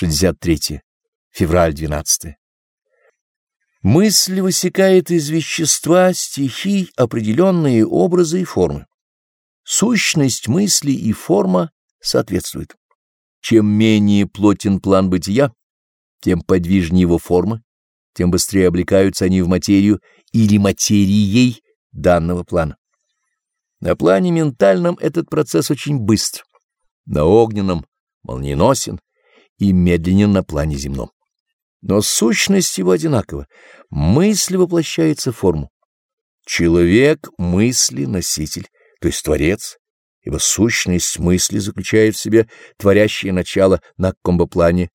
63. Февраль 12. Мысль высекает из вещества стихий определенные образы и формы. Сущность мысли и форма соответствуют. Чем менее плотен план бытия, тем подвижнее его формы, тем быстрее облекаются они в материю или материей данного плана. На плане ментальном этот процесс очень быстр, на огненном — молниеносен и медленен на плане земном. Но сущность его одинакова. Мысль воплощается в форму. Человек — мысли носитель, то есть творец, ибо сущность мысли заключает в себе творящее начало на комбоплане.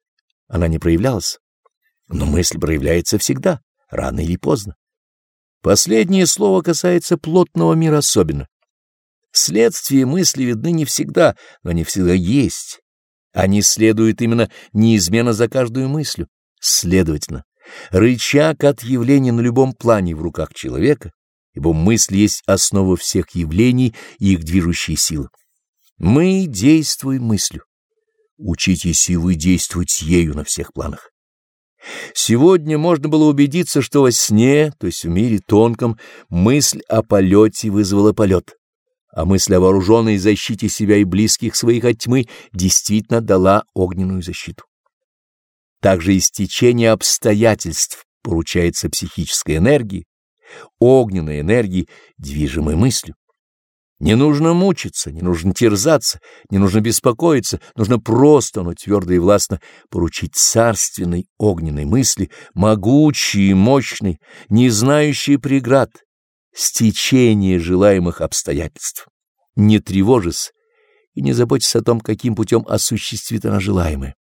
Она не проявлялась. Но мысль проявляется всегда, рано или поздно. Последнее слово касается плотного мира особенно. Следствия мысли видны не всегда, но они всегда есть. Они следуют именно неизменно за каждую мыслью. Следовательно, рычаг от явления на любом плане в руках человека, ибо мысль есть основа всех явлений и их движущие силы. Мы действуем мыслью. Учитесь и вы действовать ею на всех планах. Сегодня можно было убедиться, что во сне, то есть в мире тонком, мысль о полете вызвала полет, а мысль о вооруженной защите себя и близких своих от тьмы действительно дала огненную защиту. Также истечение обстоятельств поручается психической энергии, огненной энергии, движимой мыслью. Не нужно мучиться, не нужно терзаться, не нужно беспокоиться, нужно просто, но твердо и властно поручить царственной огненной мысли, могучей и мощной, не знающей преград, стечение желаемых обстоятельств. Не тревожись и не заботься о том, каким путем осуществит она желаемое.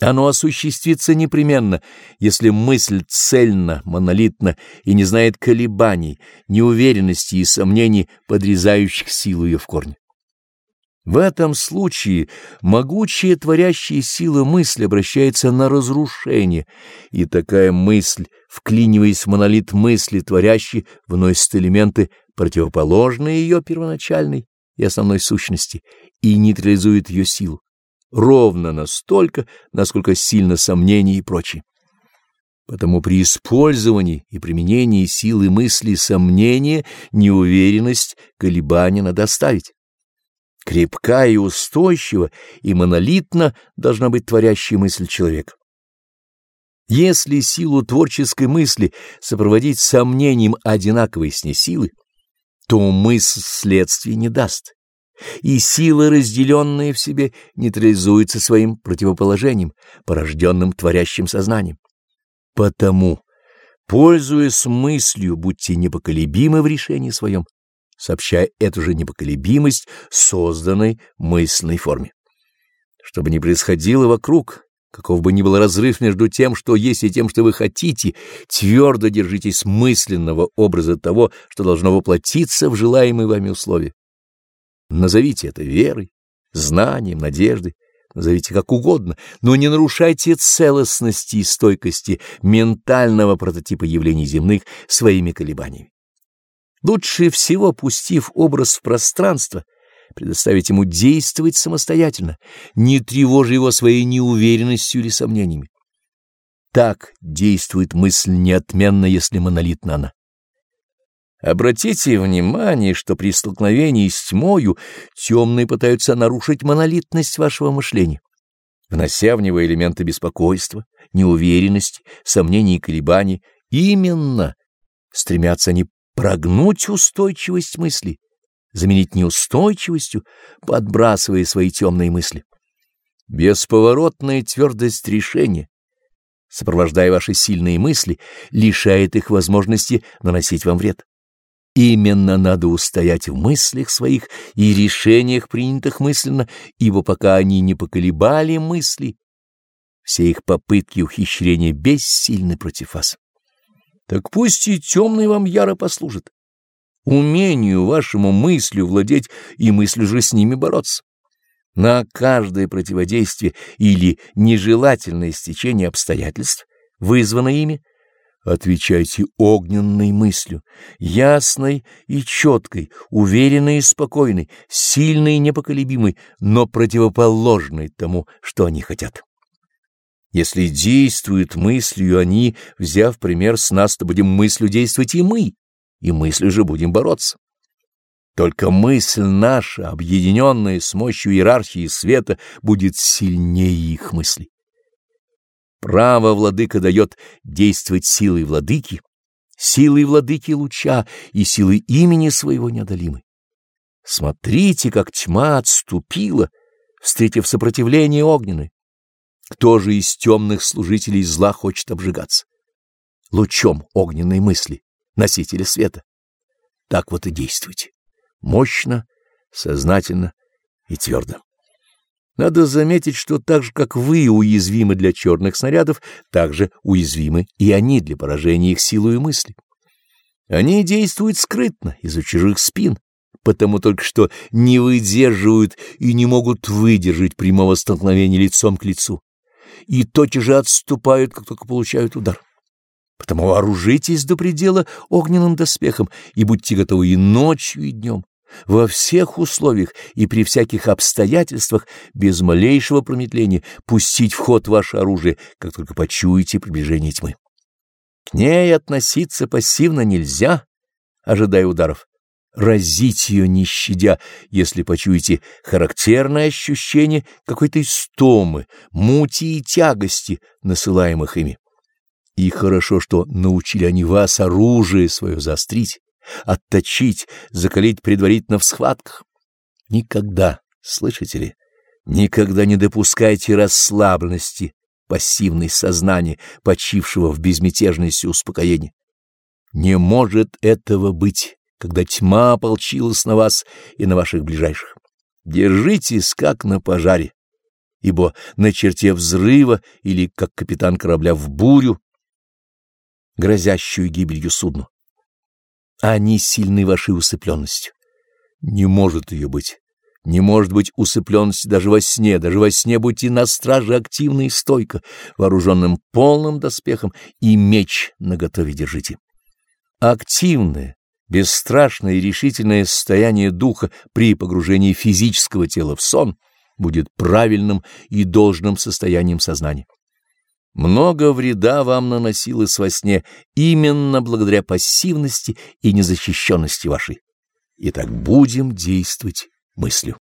Оно осуществится непременно, если мысль цельна, монолитна и не знает колебаний, неуверенности и сомнений, подрезающих силу ее в корне. В этом случае могучая творящая сила мысли обращается на разрушение, и такая мысль, вклиниваясь в монолит мысли творящей, вносит элементы, противоположные ее первоначальной и основной сущности, и нейтрализует ее силу ровно настолько, насколько сильно сомнения и прочее. Потому при использовании и применении силы мысли сомнения, неуверенность, колебания надо оставить. Крепка и устойчива и монолитно должна быть творящая мысль человека. Если силу творческой мысли сопроводить сомнением одинаковой с ней силы, то мысль следствий не даст и сила, разделенная в себе, нейтрализуется своим противоположением, порожденным творящим сознанием. Потому, пользуясь мыслью, будьте непоколебимы в решении своем, сообщая эту же непоколебимость созданной мысленной форме. Чтобы не происходило вокруг, каков бы ни был разрыв между тем, что есть, и тем, что вы хотите, твердо держитесь мысленного образа того, что должно воплотиться в желаемые вами условия. Назовите это верой, знанием, надеждой, назовите как угодно, но не нарушайте целостности и стойкости ментального прототипа явлений земных своими колебаниями. Лучше всего, пустив образ в пространство, предоставить ему действовать самостоятельно, не тревожа его своей неуверенностью или сомнениями. Так действует мысль неотменно, если монолитна она. Обратите внимание, что при столкновении с тьмою темные пытаются нарушить монолитность вашего мышления, внося в него элементы беспокойства, неуверенности, сомнений и колебаний. Именно стремятся они прогнуть устойчивость мысли, заменить неустойчивостью, подбрасывая свои темные мысли. Бесповоротная твердость решения, сопровождая ваши сильные мысли, лишает их возможности наносить вам вред. Именно надо устоять в мыслях своих и решениях, принятых мысленно, ибо пока они не поколебали мысли, все их попытки ухищрения бессильны против вас. Так пусть и темный вам яро послужит. Умению вашему мыслью владеть и мыслью же с ними бороться. На каждое противодействие или нежелательное стечение обстоятельств, вызванное ими, Отвечайте огненной мыслью, ясной и четкой, уверенной и спокойной, сильной и непоколебимой, но противоположной тому, что они хотят. Если действуют мыслью они, взяв пример с нас, то будем мыслью действовать и мы, и мыслью же будем бороться. Только мысль наша, объединенная с мощью иерархии света, будет сильнее их мыслей. Право владыка дает действовать силой владыки, силой владыки луча и силой имени своего неодолимой. Смотрите, как тьма отступила, встретив сопротивление огненное. Кто же из темных служителей зла хочет обжигаться? Лучом огненной мысли, носителя света. Так вот и действуйте. Мощно, сознательно и твердо. Надо заметить, что так же, как вы уязвимы для черных снарядов, так же уязвимы и они для поражения их силой мысли. Они действуют скрытно, из-за чужих спин, потому только что не выдерживают и не могут выдержать прямого столкновения лицом к лицу, и тотчас же отступают, как только получают удар. Потому вооружитесь до предела огненным доспехом и будьте готовы и ночью, и днем, во всех условиях и при всяких обстоятельствах, без малейшего промедления, пустить в ход ваше оружие, как только почуете приближение тьмы. К ней относиться пассивно нельзя, ожидая ударов разить ее не щадя, если почуете характерное ощущение какой-то истомы, мути и тягости, насылаемых ими. И хорошо, что научили они вас оружие свое заострить, отточить, закалить предварительно в схватках. Никогда, слышите ли, никогда не допускайте расслабленности пассивной сознания, почившего в безмятежности успокоения. Не может этого быть когда тьма ополчилась на вас и на ваших ближайших. Держитесь, как на пожаре, ибо на черте взрыва или как капитан корабля в бурю, грозящую гибелью судну. Они сильны вашей усыпленностью. Не может ее быть. Не может быть усыпленности даже во сне. Даже во сне будьте на страже активно и стойко, вооруженным полным доспехом, и меч наготове держите. Активное, бесстрашное и решительное состояние духа при погружении физического тела в сон будет правильным и должным состоянием сознания. Много вреда вам наносилось во сне именно благодаря пассивности и незащищенности вашей. Итак, будем действовать мыслью.